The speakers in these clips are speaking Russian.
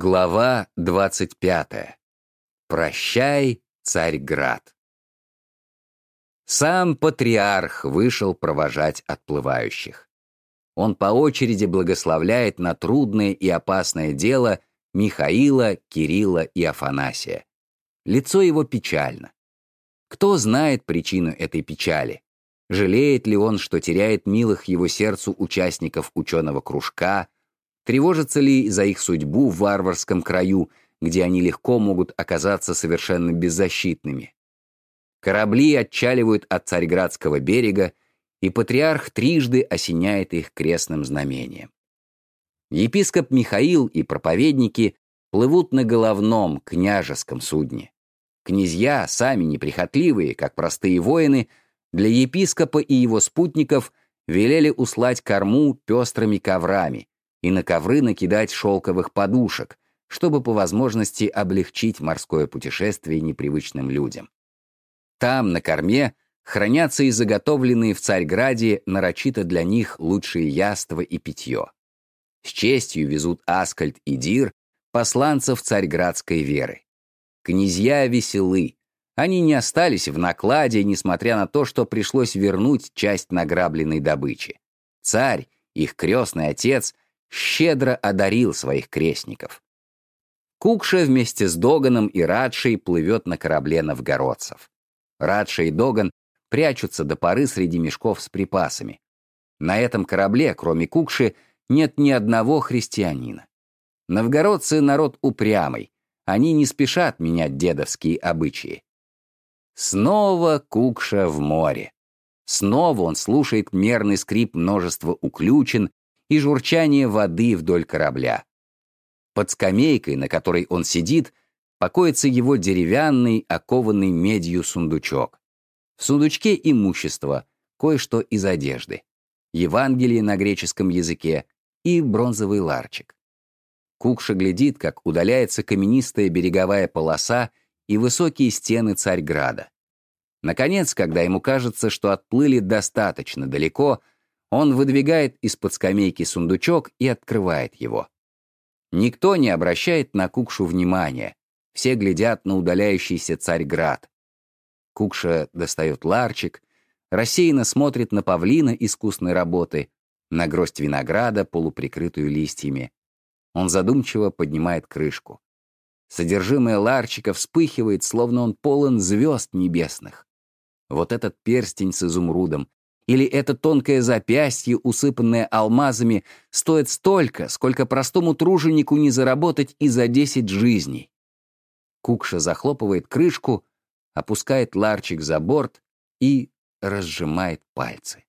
Глава 25. Прощай, Царьград. Сам патриарх вышел провожать отплывающих. Он по очереди благословляет на трудное и опасное дело Михаила, Кирилла и Афанасия. Лицо его печально. Кто знает причину этой печали? Жалеет ли он, что теряет милых его сердцу участников ученого кружка, Тревожатся ли за их судьбу в варварском краю, где они легко могут оказаться совершенно беззащитными? Корабли отчаливают от Царьградского берега, и патриарх трижды осеняет их крестным знамением. Епископ Михаил и проповедники плывут на головном княжеском судне. Князья, сами неприхотливые, как простые воины, для епископа и его спутников велели услать корму пестрыми коврами, и на ковры накидать шелковых подушек, чтобы по возможности облегчить морское путешествие непривычным людям. Там, на корме, хранятся и заготовленные в Царьграде нарочито для них лучшие яства и питье. С честью везут Аскальд и Дир, посланцев царьградской веры. Князья веселы. Они не остались в накладе, несмотря на то, что пришлось вернуть часть награбленной добычи. Царь, их крестный отец — щедро одарил своих крестников. Кукша вместе с Доганом и Радшей плывет на корабле новгородцев. Радша и Доган прячутся до поры среди мешков с припасами. На этом корабле, кроме Кукши, нет ни одного христианина. Новгородцы — народ упрямый, они не спешат менять дедовские обычаи. Снова Кукша в море. Снова он слушает мерный скрип множества уключен и журчание воды вдоль корабля. Под скамейкой, на которой он сидит, покоится его деревянный, окованный медью сундучок. В сундучке имущество, кое-что из одежды, Евангелие на греческом языке и бронзовый ларчик. Кукша глядит, как удаляется каменистая береговая полоса и высокие стены Царьграда. Наконец, когда ему кажется, что отплыли достаточно далеко, он выдвигает из-под скамейки сундучок и открывает его. Никто не обращает на Кукшу внимания. Все глядят на удаляющийся Царьград. Кукша достает ларчик, рассеянно смотрит на павлина искусной работы, на гроздь винограда, полуприкрытую листьями. Он задумчиво поднимает крышку. Содержимое ларчика вспыхивает, словно он полон звезд небесных. Вот этот перстень с изумрудом, или это тонкое запястье, усыпанное алмазами, стоит столько, сколько простому труженику не заработать и за десять жизней. Кукша захлопывает крышку, опускает ларчик за борт и разжимает пальцы.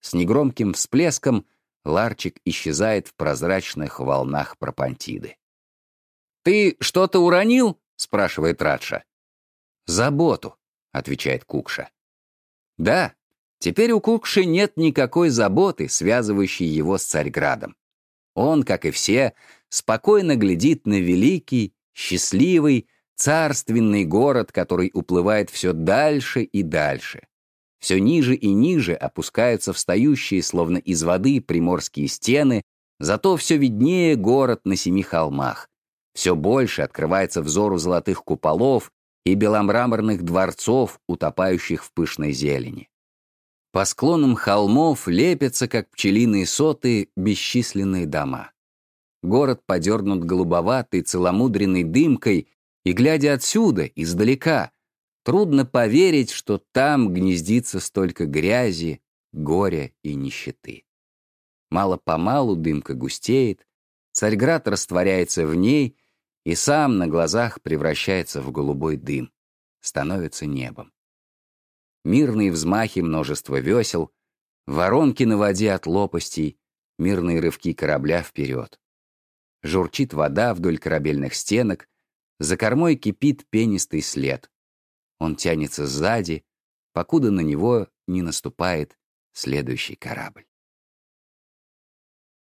С негромким всплеском ларчик исчезает в прозрачных волнах пропантиды. «Ты что-то уронил?» — спрашивает Радша. «Заботу», — отвечает Кукша. «Да, Теперь у Кукши нет никакой заботы, связывающей его с Царьградом. Он, как и все, спокойно глядит на великий, счастливый, царственный город, который уплывает все дальше и дальше. Все ниже и ниже опускаются встающие, словно из воды, приморские стены, зато все виднее город на семи холмах. Все больше открывается взору золотых куполов и беломраморных дворцов, утопающих в пышной зелени. По склонам холмов лепятся, как пчелиные соты, бесчисленные дома. Город подернут голубоватой, целомудренной дымкой, и, глядя отсюда, издалека, трудно поверить, что там гнездится столько грязи, горя и нищеты. Мало-помалу дымка густеет, Царьград растворяется в ней и сам на глазах превращается в голубой дым, становится небом мирные взмахи множества весел, воронки на воде от лопастей, мирные рывки корабля вперед. Журчит вода вдоль корабельных стенок, за кормой кипит пенистый след. Он тянется сзади, покуда на него не наступает следующий корабль.